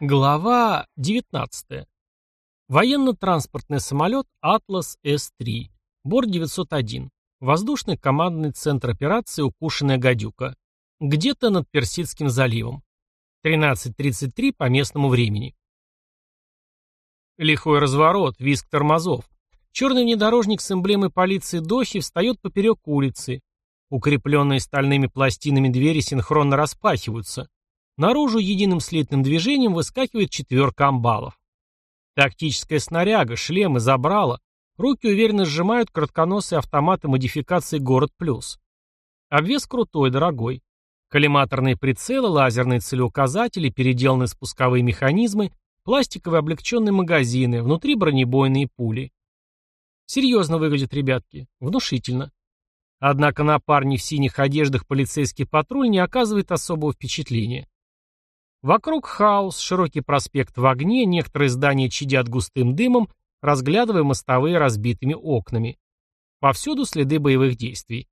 Глава 19. Военно-транспортный самолет «Атлас С-3». Борт 901. Воздушный командный центр операции «Укушенная гадюка». Где-то над Персидским заливом. 13.33 по местному времени. Лихой разворот, визг тормозов. Черный внедорожник с эмблемой полиции Дохи встает поперек улицы. Укрепленные стальными пластинами двери синхронно распахиваются. Наружу единым слитным движением выскакивает четверка амбалов. Тактическая снаряга, шлемы, забрала. Руки уверенно сжимают коротконосые автоматы модификации «Город Плюс». Обвес крутой, дорогой. Коллиматорные прицелы, лазерные целеуказатели, переделанные спусковые механизмы, пластиковые облегченные магазины, внутри бронебойные пули. Серьезно выглядят ребятки, внушительно. Однако на парне в синих одеждах полицейский патруль не оказывает особого впечатления. Вокруг хаос, широкий проспект в огне, некоторые здания чадят густым дымом, разглядывая мостовые разбитыми окнами. Повсюду следы боевых действий.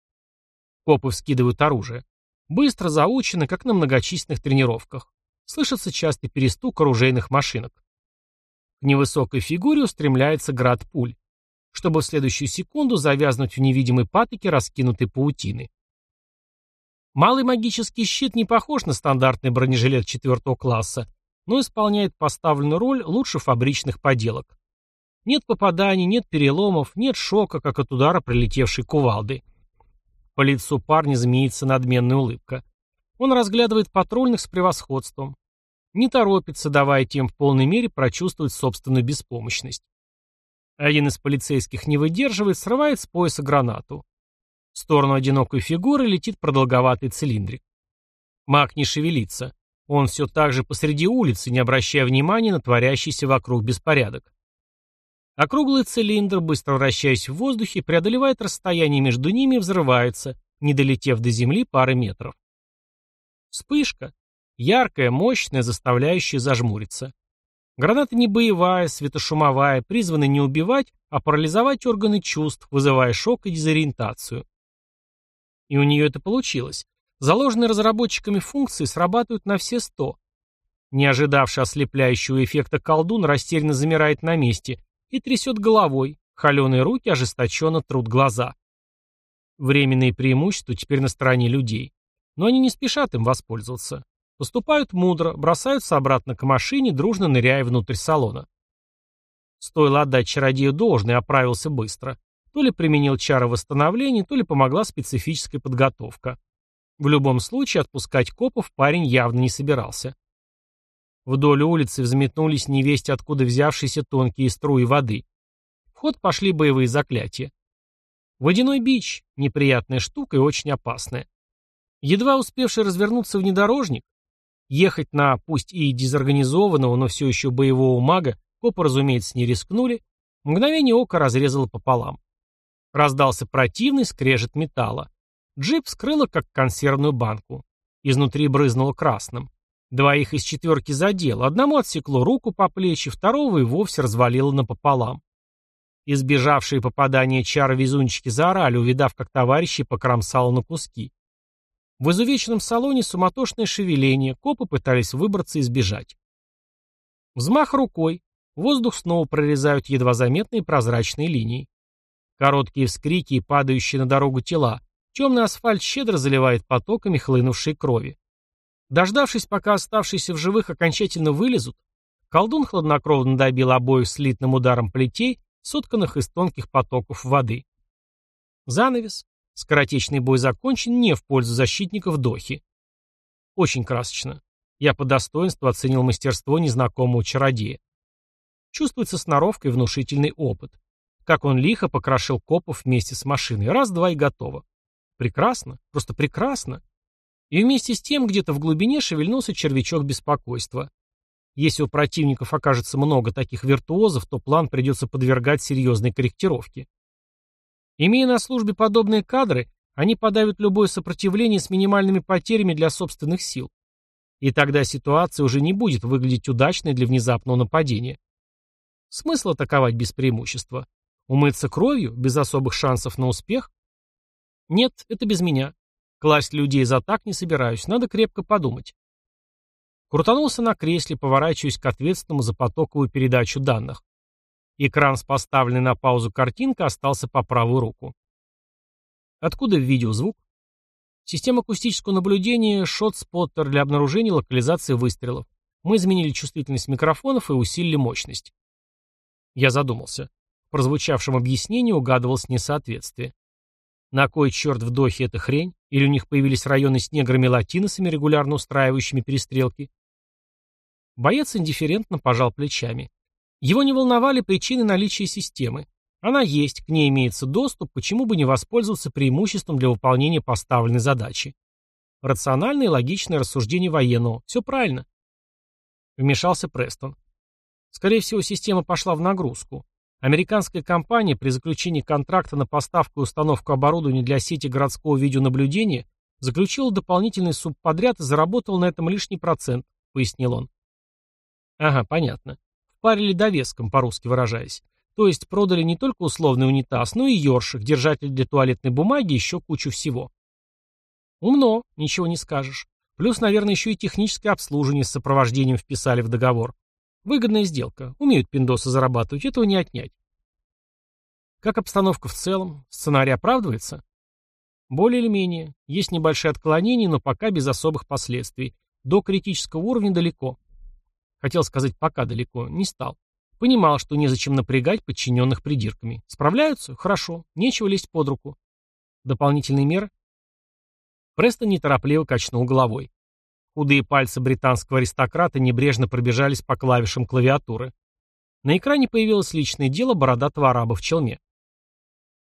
Копы вскидывают оружие. Быстро заучено, как на многочисленных тренировках. Слышится частый перестук оружейных машинок. К невысокой фигуре устремляется град пуль, чтобы в следующую секунду завязнуть в невидимой патоке раскинутой паутины. Малый магический щит не похож на стандартный бронежилет четвертого класса, но исполняет поставленную роль лучше фабричных поделок. Нет попаданий, нет переломов, нет шока, как от удара прилетевшей кувалды. По лицу парня змеится надменная улыбка. Он разглядывает патрульных с превосходством. Не торопится, давая тем в полной мере прочувствовать собственную беспомощность. Один из полицейских не выдерживает, срывает с пояса гранату. В сторону одинокой фигуры летит продолговатый цилиндрик. Маг не шевелится. Он все так же посреди улицы, не обращая внимания на творящийся вокруг беспорядок. Округлый цилиндр, быстро вращаясь в воздухе, преодолевает расстояние между ними и взрывается, не долетев до земли пары метров. Вспышка. Яркая, мощная, заставляющая зажмуриться. Граната не боевая, светошумовая, призвана не убивать, а парализовать органы чувств, вызывая шок и дезориентацию. И у нее это получилось. Заложенные разработчиками функции срабатывают на все сто. Не ожидавший ослепляющего эффекта колдун растерянно замирает на месте и трясет головой, холеные руки ожесточенно трут глаза. Временные преимущества теперь на стороне людей. Но они не спешат им воспользоваться. Поступают мудро, бросаются обратно к машине, дружно ныряя внутрь салона. Стоило отдать чародею должное, оправился быстро. То ли применил чары восстановления, то ли помогла специфическая подготовка. В любом случае, отпускать копов парень явно не собирался. Вдоль улицы взметнулись невесть откуда взявшиеся тонкие струи воды. В ход пошли боевые заклятия. Водяной бич — неприятная штука и очень опасная. Едва успевший развернуться внедорожник, ехать на, пусть и дезорганизованного, но все еще боевого мага, копы, разумеется, не рискнули, мгновение ока разрезало пополам. Раздался противный скрежет металла. Джип вскрыло, как консервную банку. Изнутри брызнуло красным. Двоих из четверки задело, одному отсекло руку по плечи, второго и вовсе развалило напополам. Избежавшие попадания чар везунчики заорали, увидав, как товарищи покромсало на куски. В изувеченном салоне суматошное шевеление, копы пытались выбраться и сбежать. Взмах рукой, воздух снова прорезают едва заметные прозрачные линии. Короткие вскрики и падающие на дорогу тела. Темный асфальт щедро заливает потоками хлынувшей крови. Дождавшись, пока оставшиеся в живых окончательно вылезут, колдун хладнокровно добил обоих слитным ударом плетей, сотканных из тонких потоков воды. Занавес. Скоротечный бой закончен не в пользу защитников Дохи. Очень красочно. Я по достоинству оценил мастерство незнакомого чародея. Чувствуется сноровка и внушительный опыт. Как он лихо покрошил копов вместе с машиной. Раз-два и готово. Прекрасно. Просто прекрасно. И вместе с тем где-то в глубине шевельнулся червячок беспокойства. Если у противников окажется много таких виртуозов, то план придется подвергать серьезной корректировке. Имея на службе подобные кадры, они подавят любое сопротивление с минимальными потерями для собственных сил. И тогда ситуация уже не будет выглядеть удачной для внезапного нападения. Смысл атаковать без преимущества? Умыться кровью, без особых шансов на успех? Нет, это без меня. Класть людей за так не собираюсь, надо крепко подумать. Крутанулся на кресле, поворачиваясь к ответственному за потоковую передачу данных. Экран с поставленной на паузу картинкой остался по правую руку. Откуда в видео звук? Система акустического наблюдения шот-споттер для обнаружения локализации выстрелов. Мы изменили чувствительность микрофонов и усилили мощность. Я задумался. Прозвучавшем объяснении угадывалось несоответствие. На кой черт в эта хрень? Или у них появились районы с неграми-латиносами, регулярно устраивающими перестрелки? Боец индифферентно пожал плечами. Его не волновали причины наличия системы. Она есть, к ней имеется доступ, почему бы не воспользоваться преимуществом для выполнения поставленной задачи. Рациональное и логичное рассуждение военного. Все правильно. Вмешался Престон. Скорее всего, система пошла в нагрузку. Американская компания при заключении контракта на поставку и установку оборудования для сети городского видеонаблюдения заключила дополнительный субподряд и заработала на этом лишний процент, пояснил он. Ага, понятно. Впарили довеском, по-русски выражаясь. То есть продали не только условный унитаз, но и ёршик, держатель для туалетной бумаги и еще кучу всего. Умно, ничего не скажешь. Плюс, наверное, еще и техническое обслуживание с сопровождением вписали в договор. Выгодная сделка. Умеют пиндосы зарабатывать, этого не отнять. Как обстановка в целом? Сценарий оправдывается? Более или менее. Есть небольшие отклонения, но пока без особых последствий. До критического уровня далеко. Хотел сказать «пока далеко», не стал. Понимал, что незачем напрягать подчиненных придирками. Справляются? Хорошо. Нечего лезть под руку. Дополнительные меры? Престон неторопливо качнул головой. Худые пальцы британского аристократа небрежно пробежались по клавишам клавиатуры. На экране появилось личное дело бородатого араба в челме.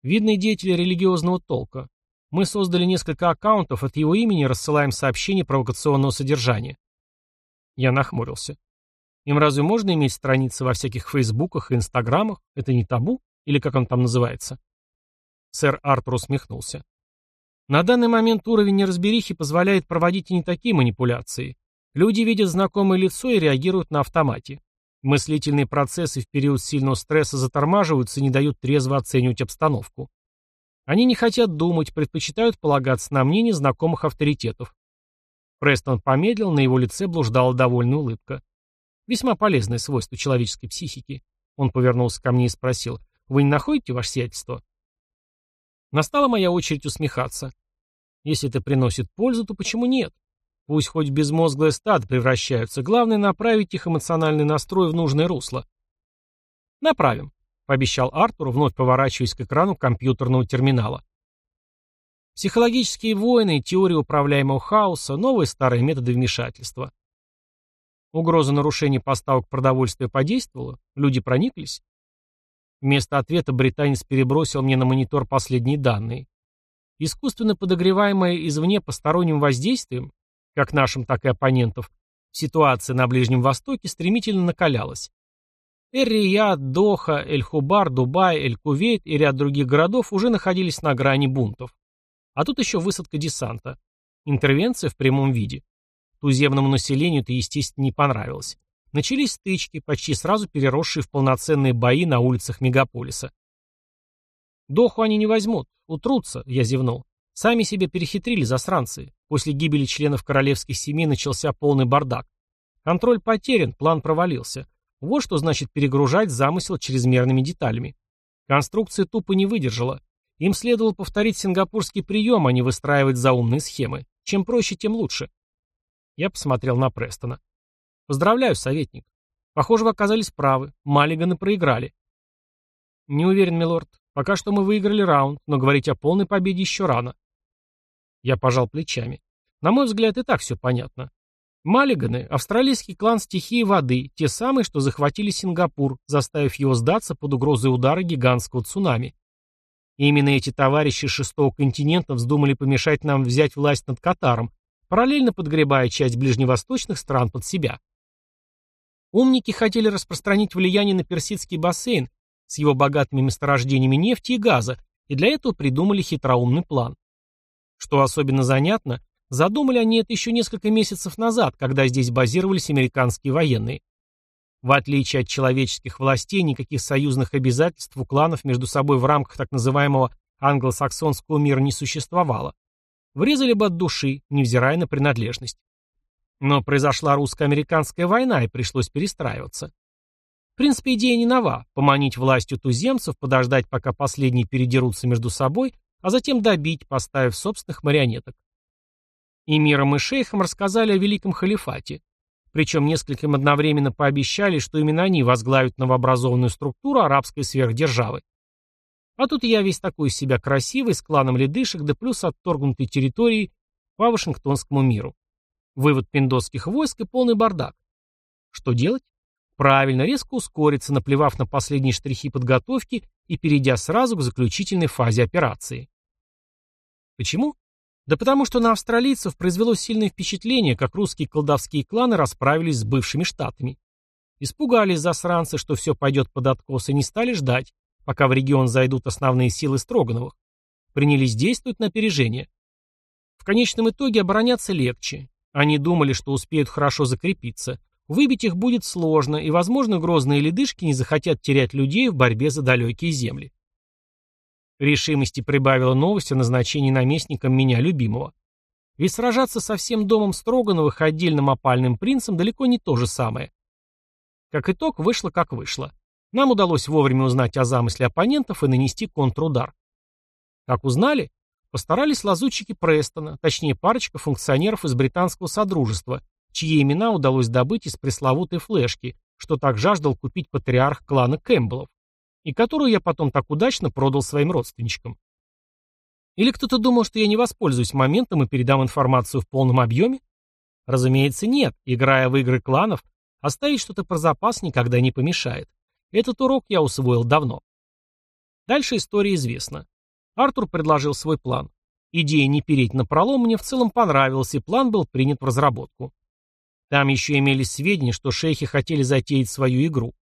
Видный деятель религиозного толка. Мы создали несколько аккаунтов от его имени и рассылаем сообщения провокационного содержания. Я нахмурился. Им разве можно иметь страницы во всяких фейсбуках и инстаграмах? Это не табу? Или как он там называется? Сэр Артур усмехнулся. На данный момент уровень неразберихи позволяет проводить и не такие манипуляции. Люди видят знакомое лицо и реагируют на автомате. Мыслительные процессы в период сильного стресса затормаживаются и не дают трезво оценивать обстановку. Они не хотят думать, предпочитают полагаться на мнение знакомых авторитетов. Престон помедлил, на его лице блуждала довольная улыбка. Весьма полезное свойство человеческой психики. Он повернулся ко мне и спросил, «Вы не находите ваше сиятельство?» Настала моя очередь усмехаться. Если это приносит пользу, то почему нет? Пусть хоть безмозглое стадо превращаются, главное направить их эмоциональный настрой в нужное русло. Направим, пообещал Артур, вновь поворачиваясь к экрану компьютерного терминала. Психологические войны, теория управляемого хаоса, новые старые методы вмешательства. Угроза нарушения поставок продовольствия подействовала? Люди прониклись? Вместо ответа британец перебросил мне на монитор последние данные. Искусственно подогреваемая извне посторонним воздействием, как нашим, так и оппонентов, ситуация на Ближнем Востоке стремительно накалялась. Эр-Рияд, Доха, Эль-Хубар, Дубай, Эль-Кувейт и ряд других городов уже находились на грани бунтов. А тут еще высадка десанта. Интервенция в прямом виде. Туземному населению это, естественно, не понравилось. Начались стычки, почти сразу переросшие в полноценные бои на улицах мегаполиса. «Доху они не возьмут, утрутся», — я зевнул. «Сами себе перехитрили засранцы. После гибели членов королевских семей начался полный бардак. Контроль потерян, план провалился. Вот что значит перегружать замысел чрезмерными деталями. Конструкция тупо не выдержала. Им следовало повторить сингапурский прием, а не выстраивать заумные схемы. Чем проще, тем лучше». Я посмотрел на Престона. Поздравляю, советник. Похоже, вы оказались правы. Маллиганы проиграли. Не уверен, милорд. Пока что мы выиграли раунд, но говорить о полной победе еще рано. Я пожал плечами. На мой взгляд, и так все понятно. Маллиганы – австралийский клан стихии воды, те самые, что захватили Сингапур, заставив его сдаться под угрозой удара гигантского цунами. И именно эти товарищи шестого континента вздумали помешать нам взять власть над Катаром, параллельно подгребая часть ближневосточных стран под себя. Умники хотели распространить влияние на Персидский бассейн с его богатыми месторождениями нефти и газа, и для этого придумали хитроумный план. Что особенно занятно, задумали они это еще несколько месяцев назад, когда здесь базировались американские военные. В отличие от человеческих властей, никаких союзных обязательств у кланов между собой в рамках так называемого англосаксонского мира не существовало. Врезали бы от души, невзирая на принадлежность. Но произошла русско-американская война, и пришлось перестраиваться. В принципе, идея не нова – поманить властью туземцев, подождать, пока последние передерутся между собой, а затем добить, поставив собственных марионеток. Эмирам и шейхам рассказали о Великом Халифате. Причем нескольким одновременно пообещали, что именно они возглавят новообразованную структуру арабской сверхдержавы. А тут я весь такой из себя красивый, с кланом ледышек, да плюс отторгнутой территории по Вашингтонскому миру. Вывод пиндосских войск и полный бардак. Что делать? Правильно, резко ускориться, наплевав на последние штрихи подготовки и перейдя сразу к заключительной фазе операции. Почему? Да потому что на австралийцев произвело сильное впечатление, как русские колдовские кланы расправились с бывшими штатами. Испугались засранцы, что все пойдет под откос, и не стали ждать, пока в регион зайдут основные силы Строгановых. Принялись действовать на опережение. В конечном итоге обороняться легче, они думали, что успеют хорошо закрепиться. Выбить их будет сложно, и, возможно, грозные ледышки не захотят терять людей в борьбе за далекие земли. Решимости прибавила новость о назначении наместником меня любимого. Ведь сражаться со всем домом Строгановых отдельным опальным принцем далеко не то же самое. Как итог, вышло как вышло. Нам удалось вовремя узнать о замысле оппонентов и нанести контрудар. Как узнали? Постарались лазутчики Престона, точнее парочка функционеров из британского содружества, чьи имена удалось добыть из пресловутой флешки, что так жаждал купить патриарх клана Кэмпбеллов, и которую я потом так удачно продал своим родственничкам. Или кто-то думал, что я не воспользуюсь моментом и передам информацию в полном объеме? Разумеется, нет. Играя в игры кланов, оставить что-то про запас никогда не помешает. Этот урок я усвоил давно. Дальше история известна. Артур предложил свой план. Идея не переть на пролом мне в целом понравилась, и план был принят в разработку. Там еще имелись сведения, что шейхи хотели затеять свою игру.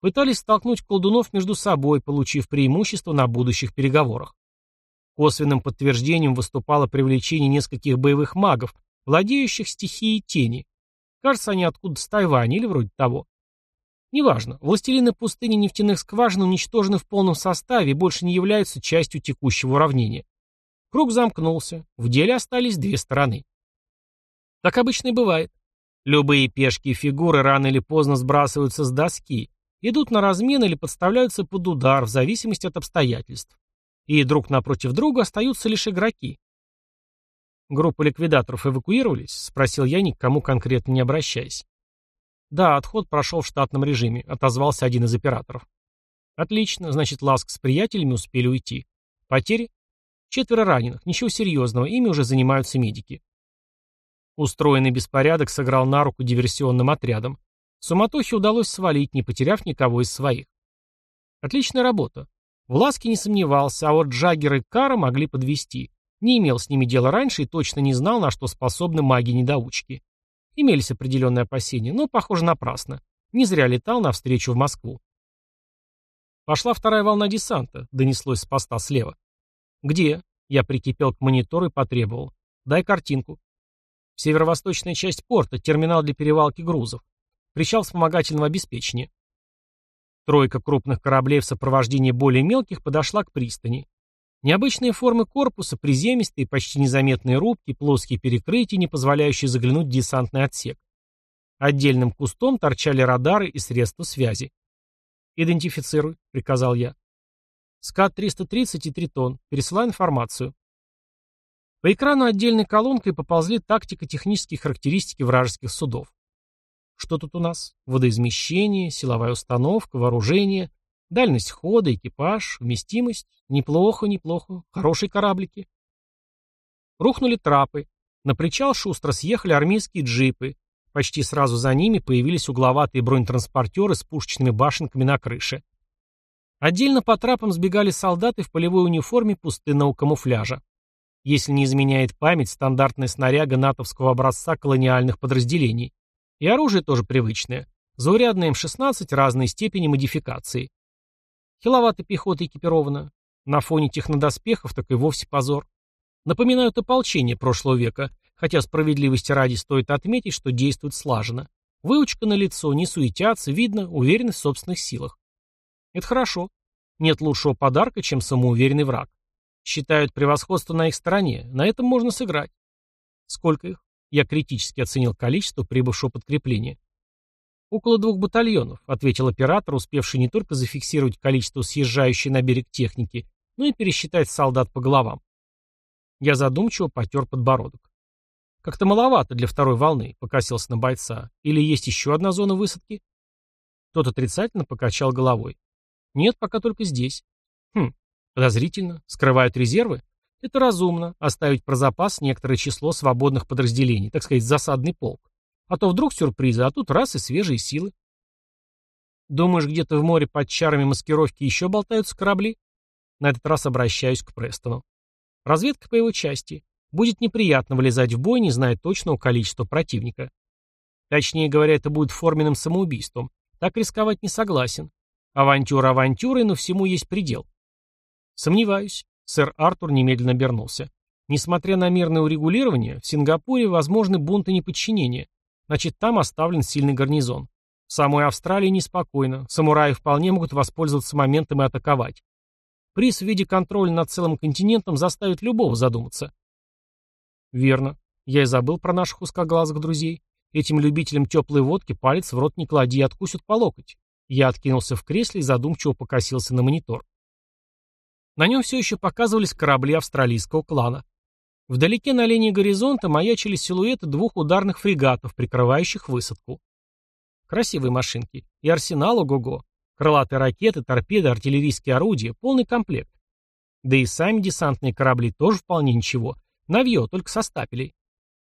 Пытались столкнуть колдунов между собой, получив преимущество на будущих переговорах. Косвенным подтверждением выступало привлечение нескольких боевых магов, владеющих стихией тени. Кажется, они откуда-то с Тайваня или вроде того. Неважно, властелины пустыни нефтяных скважин уничтожены в полном составе и больше не являются частью текущего уравнения. Круг замкнулся, в деле остались две стороны. Так обычно и бывает. Любые пешки и фигуры рано или поздно сбрасываются с доски, идут на размен или подставляются под удар в зависимости от обстоятельств. И друг напротив друга остаются лишь игроки. Группа ликвидаторов эвакуировались? Спросил я, ни к кому конкретно не обращаясь. «Да, отход прошел в штатном режиме», — отозвался один из операторов. «Отлично, значит, Ласк с приятелями успели уйти. Потери?» «Четверо раненых, ничего серьезного, ими уже занимаются медики». Устроенный беспорядок сыграл на руку диверсионным отрядам. Суматохе удалось свалить, не потеряв никого из своих. Отличная работа. В Ласке не сомневался, а вот Джаггер и Кара могли подвести. Не имел с ними дела раньше и точно не знал, на что способны маги-недоучки. Имелись определенные опасения, но, похоже, напрасно. Не зря летал навстречу в Москву. Пошла вторая волна десанта, донеслось с поста слева. «Где?» Я прикипел к монитору и потребовал. «Дай картинку». Северо-восточная часть порта, терминал для перевалки грузов. Причал вспомогательного обеспечения. Тройка крупных кораблей в сопровождении более мелких подошла к пристани. Необычные формы корпуса, приземистые, почти незаметные рубки, плоские перекрытия, не позволяющие заглянуть в десантный отсек. Отдельным кустом торчали радары и средства связи. «Идентифицируй», — приказал я. «СКАТ-330 и Тритон. Пересылай информацию». По экрану отдельной колонкой поползли тактико-технические характеристики вражеских судов. Что тут у нас? Водоизмещение, силовая установка, вооружение, Дальность хода, экипаж, вместимость. Неплохо, неплохо. Хорошие кораблики. Рухнули трапы. На причал шустро съехали армейские джипы. Почти сразу за ними появились угловатые бронетранспортеры с пушечными башенками на крыше. Отдельно по трапам сбегали солдаты в полевой униформе пустынного камуфляжа. Если не изменяет память, стандартная снаряга натовского образца колониальных подразделений. И оружие тоже привычное. Заурядное М-16 разной степени модификации. Хиловато пехота экипирована. На фоне технодоспехов так и вовсе позор. Напоминают ополчение прошлого века, хотя справедливости ради стоит отметить, что действует слаженно. Выучка на лицо, не суетятся, видно, уверенность в собственных силах. Это хорошо. Нет лучшего подарка, чем самоуверенный враг. Считают превосходство на их стороне, на этом можно сыграть. Сколько их? Я критически оценил количество прибывшего подкрепления. «Около двух батальонов», — ответил оператор, успевший не только зафиксировать количество съезжающей на берег техники, но и пересчитать солдат по головам. Я задумчиво потер подбородок. «Как-то маловато для второй волны», — покосился на бойца. «Или есть еще одна зона высадки?» Тот отрицательно покачал головой. «Нет, пока только здесь». «Хм, подозрительно. Скрывают резервы?» «Это разумно. Оставить про запас некоторое число свободных подразделений, так сказать, засадный полк. А то вдруг сюрпризы, а тут раз и свежие силы». «Думаешь, где-то в море под чарами маскировки еще болтаются корабли?» На этот раз обращаюсь к Престону. Разведка по его части. Будет неприятно вылезать в бой, не зная точного количества противника. Точнее говоря, это будет форменным самоубийством. Так рисковать не согласен. Авантюра авантюрой, но всему есть предел. Сомневаюсь. Сэр Артур немедленно обернулся. Несмотря на мирное урегулирование, в Сингапуре возможны бунты неподчинения. Значит, там оставлен сильный гарнизон. В самой Австралии неспокойно. Самураи вполне могут воспользоваться моментом и атаковать. Приз в виде контроля над целым континентом заставит любого задуматься. Верно. Я и забыл про наших узкоглазых друзей. Этим любителям теплой водки палец в рот не клади и откусят по локоть. Я откинулся в кресле и задумчиво покосился на монитор. На нем все еще показывались корабли австралийского клана. Вдалеке на линии горизонта маячили силуэты двух ударных фрегатов, прикрывающих высадку. Красивые машинки. И арсенал ого-го. Крылатые ракеты, торпеды, артиллерийские орудия, полный комплект. Да и сами десантные корабли тоже вполне ничего. Навье, только со стапелей.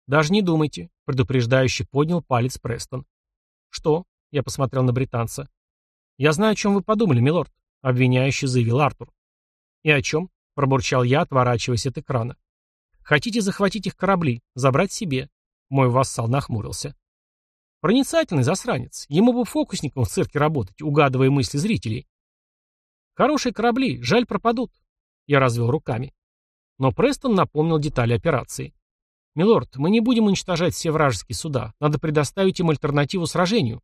Даже не думайте, предупреждающе поднял палец Престон. Что? Я посмотрел на британца. Я знаю, о чем вы подумали, милорд, обвиняющий заявил Артур. И о чем? Пробурчал я, отворачиваясь от экрана. Хотите захватить их корабли, забрать себе? Мой вассал нахмурился. Проницательный засранец. Ему бы фокусником в цирке работать, угадывая мысли зрителей. Хорошие корабли, жаль пропадут. Я развел руками. Но Престон напомнил детали операции. «Милорд, мы не будем уничтожать все вражеские суда. Надо предоставить им альтернативу сражению».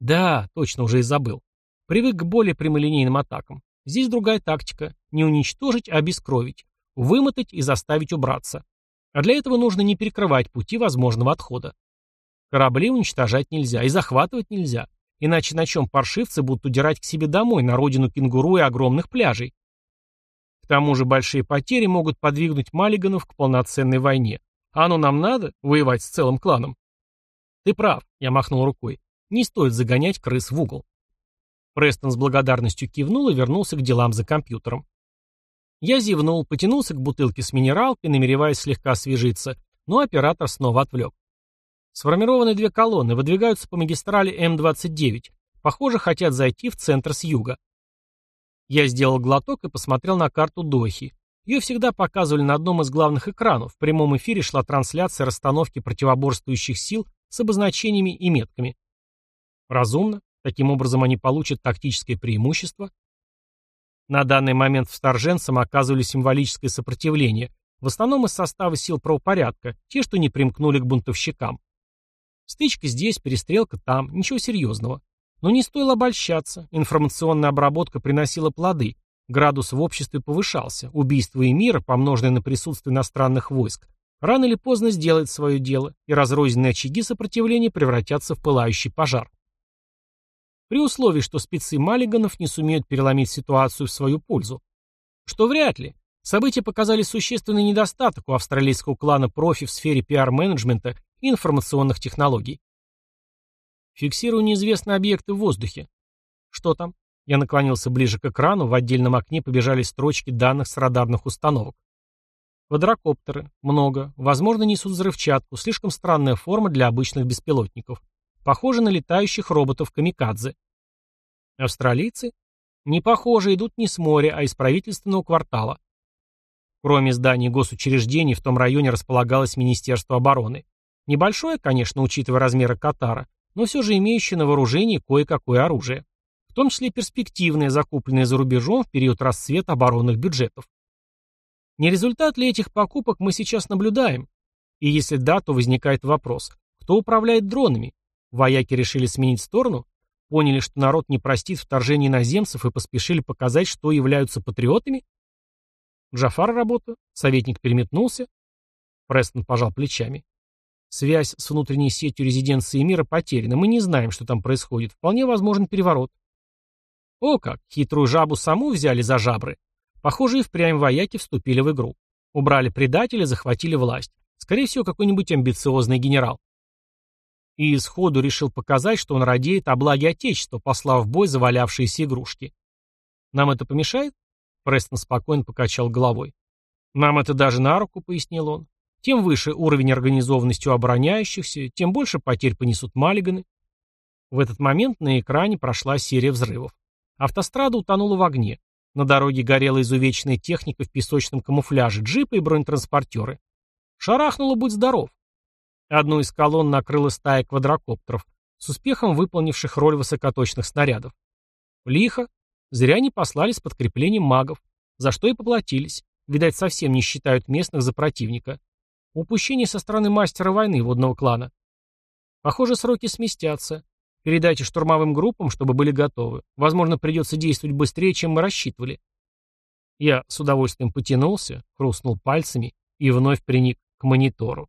«Да, точно, уже и забыл. Привык к более прямолинейным атакам. Здесь другая тактика. Не уничтожить, а обескровить. Вымотать и заставить убраться. А для этого нужно не перекрывать пути возможного отхода. Корабли уничтожать нельзя и захватывать нельзя. Иначе на чем паршивцы будут удирать к себе домой, на родину кенгуру и огромных пляжей? К тому же большие потери могут подвигнуть Маллиганов к полноценной войне. А оно нам надо, воевать с целым кланом? Ты прав, я махнул рукой. Не стоит загонять крыс в угол. Престон с благодарностью кивнул и вернулся к делам за компьютером. Я зевнул, потянулся к бутылке с минералкой, намереваясь слегка освежиться, но оператор снова отвлек. Сформированы две колонны, выдвигаются по магистрали М-29. Похоже, хотят зайти в центр с юга. Я сделал глоток и посмотрел на карту Дохи. Ее всегда показывали на одном из главных экранов. В прямом эфире шла трансляция расстановки противоборствующих сил с обозначениями и метками. Разумно. Таким образом они получат тактическое преимущество. На данный момент вторженцам оказывали символическое сопротивление, в основном из состава сил правопорядка, те, что не примкнули к бунтовщикам. Стычка здесь, перестрелка там, ничего серьезного. Но не стоило обольщаться, информационная обработка приносила плоды, градус в обществе повышался, убийство и мира, помноженное на присутствие иностранных войск, рано или поздно сделает свое дело, и разрозненные очаги сопротивления превратятся в пылающий пожар. При условии, что спецы Маллиганов не сумеют переломить ситуацию в свою пользу. Что вряд ли. События показали существенный недостаток у австралийского клана профи в сфере пиар-менеджмента и информационных технологий. Фиксирую неизвестные объекты в воздухе. Что там? Я наклонился ближе к экрану, в отдельном окне побежали строчки данных с радарных установок. Квадрокоптеры. Много. Возможно, несут взрывчатку. Слишком странная форма для обычных беспилотников. Похоже на летающих роботов-камикадзе. Австралийцы? Не похоже, идут не с моря, а из правительственного квартала. Кроме зданий госучреждений, в том районе располагалось Министерство обороны. Небольшое, конечно, учитывая размеры Катара, но все же имеющее на вооружении кое-какое оружие, в том числе перспективное, закупленное за рубежом в период расцвета оборонных бюджетов. Не результат ли этих покупок мы сейчас наблюдаем? И если да, то возникает вопрос, кто управляет дронами? Вояки решили сменить сторону? Поняли, что народ не простит вторжение иноземцев и поспешили показать, что являются патриотами? Джафар работа? Советник переметнулся? Престон пожал плечами. Связь с внутренней сетью резиденции мира потеряна. Мы не знаем, что там происходит. Вполне возможен переворот. О как, хитрую жабу саму взяли за жабры. Похоже, и впрямь вояки вступили в игру. Убрали предателя, захватили власть. Скорее всего, какой-нибудь амбициозный генерал. И сходу решил показать, что он радеет о благе Отечества, послав в бой завалявшиеся игрушки. Нам это помешает? Престон спокойно покачал головой. Нам это даже на руку, пояснил он. Тем выше уровень организованности у обороняющихся, тем больше потерь понесут маллиганы. В этот момент на экране прошла серия взрывов. Автострада утонула в огне. На дороге горела изувеченная техника в песочном камуфляже, джипы и бронетранспортеры. Шарахнуло «Будь здоров!». Одну из колонн накрыла стая квадрокоптеров, с успехом выполнивших роль высокоточных снарядов. Лихо. Зря не послали с подкреплением магов, за что и поплатились. Видать, совсем не считают местных за противника. Упущение со стороны мастера войны водного клана. Похоже, сроки сместятся. Передайте штурмовым группам, чтобы были готовы. Возможно, придется действовать быстрее, чем мы рассчитывали. Я с удовольствием потянулся, хрустнул пальцами и вновь приник к монитору.